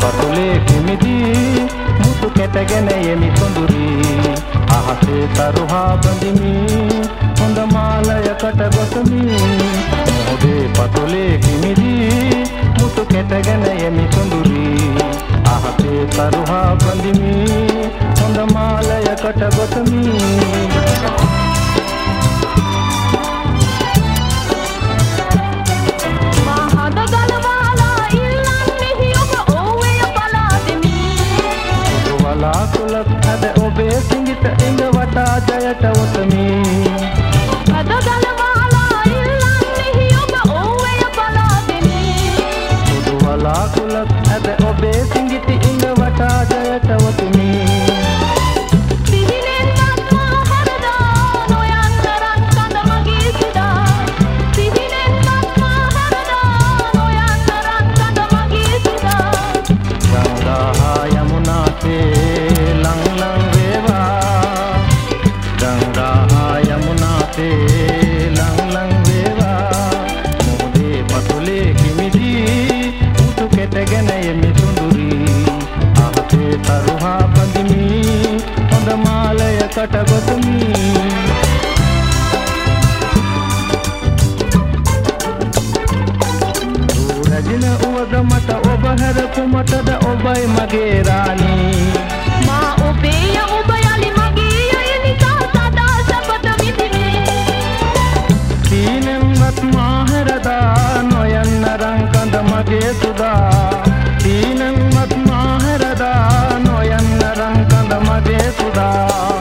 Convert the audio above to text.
පතුලේ කිමිදී මුතු කැටගෙන යමි සොඳුරී. අහසේ තරුහා බඳිමි හොඳ මාලයකට ගොතමි මොහොතේ පතුලේ කිමිදී මුතු කැටගෙන යමි සොඳුරී. අහසේ තරුහා බඳිමි හොඳ මාලයකට ගොතමි වලාකුලක් ඇද ඔබේ සිංගිත ඉඟ වටා ජයට ඔතමි හටගොතුම් රජන උවද මට ඔබ හැර කුමටද ඔබයි මගේ රාණී. මා ඔබේ ඔබ යලි මගේ අය නිසා සදා සපත විඳිනේ කීනෙන්වත් මා හැරදා නොයන්න රංකඳ මගේ සුදා. කීනෙන්වත් මා හැරදා නොයන්න රංකඳ මගේ සුදා.